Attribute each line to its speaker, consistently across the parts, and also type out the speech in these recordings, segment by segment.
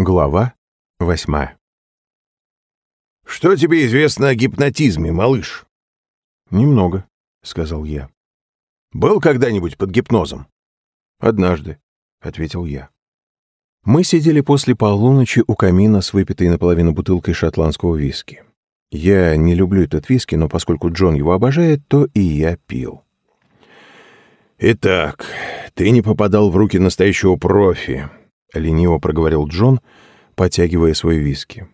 Speaker 1: Глава восьмая.
Speaker 2: «Что тебе известно о гипнотизме, малыш?»
Speaker 1: «Немного», — сказал я.
Speaker 2: «Был когда-нибудь под гипнозом?»
Speaker 1: «Однажды», — ответил я. Мы сидели после полуночи у камина с выпитой наполовину бутылкой шотландского виски. Я не люблю этот виски, но поскольку Джон его обожает, то и я пил.
Speaker 2: «Итак, ты не попадал в руки настоящего профи», —
Speaker 1: лениво проговорил Джон, потягивая свой виски.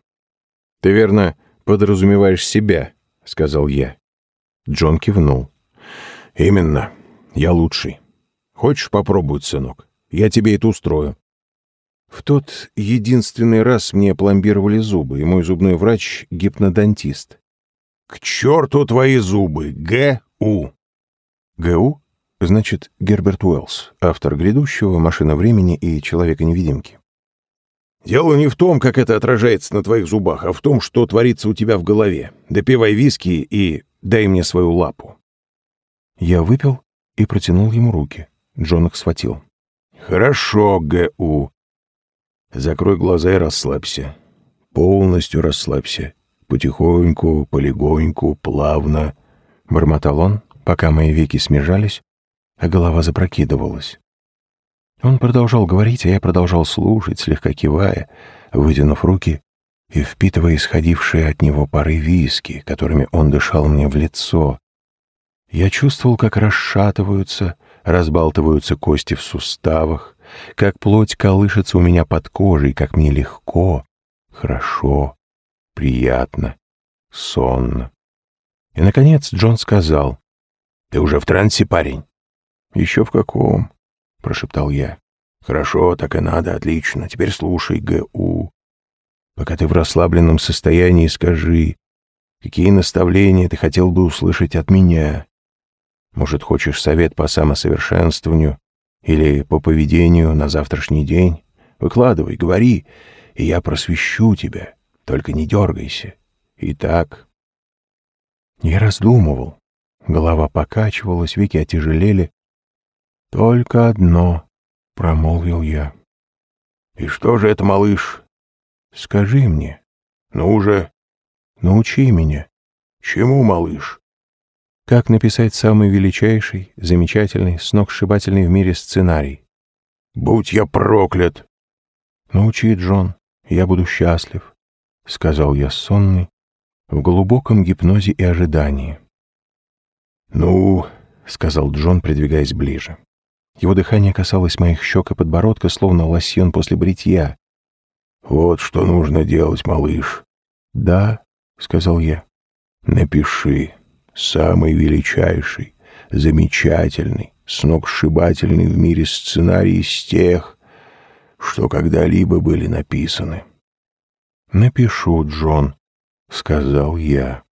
Speaker 1: «Ты, верно, подразумеваешь себя», — сказал я. Джон кивнул.
Speaker 2: «Именно. Я лучший. Хочешь попробовать, сынок? Я тебе это устрою».
Speaker 1: В тот единственный раз мне пломбировали зубы, и мой зубной врач — гипнодонтист.
Speaker 2: «К черту твои зубы! Г.У.»
Speaker 1: «Г.У.» значит Герберт Уэллс, автор «Грядущего», «Машина времени» и «Человека-невидимки».
Speaker 2: «Дело не в том, как это отражается на твоих зубах, а в том, что творится у тебя в голове. Допивай виски и дай мне свою лапу».
Speaker 1: Я выпил и протянул ему руки. Джон их схватил.
Speaker 2: «Хорошо, Г.У. Закрой глаза и расслабься. Полностью расслабься. Потихоньку, полегоньку, плавно».
Speaker 1: Бормотал он, пока мои веки смежались, а голова запрокидывалась. Он продолжал говорить, а я продолжал слушать, слегка кивая, вытянув руки и впитывая исходившие от него пары виски, которыми он дышал мне в лицо. Я чувствовал, как расшатываются, разбалтываются кости в суставах, как плоть колышется у меня под кожей, как мне легко, хорошо, приятно, сонно. И, наконец, Джон сказал, «Ты уже в трансе, парень?» «Еще в каком?» — прошептал я. «Хорошо, так и надо, отлично. Теперь слушай, Г.У. Пока ты в расслабленном состоянии, скажи, какие наставления ты хотел бы услышать от меня? Может, хочешь совет по самосовершенствованию или по поведению на завтрашний день? Выкладывай, говори, и я просвещу тебя. Только не дергайся. Итак...» Я раздумывал. Голова покачивалась, веки отяжелели. «Только одно», — промолвил я.
Speaker 2: «И что же это, малыш?»
Speaker 1: «Скажи мне».
Speaker 2: «Ну же».
Speaker 1: «Научи меня».
Speaker 2: «Чему, малыш?»
Speaker 1: «Как написать самый величайший, замечательный, сногсшибательный в мире сценарий?»
Speaker 2: «Будь я проклят!»
Speaker 1: «Научи, Джон, я буду счастлив», — сказал я сонный, в глубоком гипнозе и ожидании.
Speaker 2: «Ну», —
Speaker 1: сказал Джон, придвигаясь ближе. Его дыхание касалось моих щек и подбородка, словно лосьон после бритья.
Speaker 2: «Вот что нужно делать, малыш».
Speaker 1: «Да», — сказал я.
Speaker 2: «Напиши. Самый величайший, замечательный, сногсшибательный в мире сценарий из тех, что когда-либо были написаны».
Speaker 1: «Напишу, Джон», — сказал я.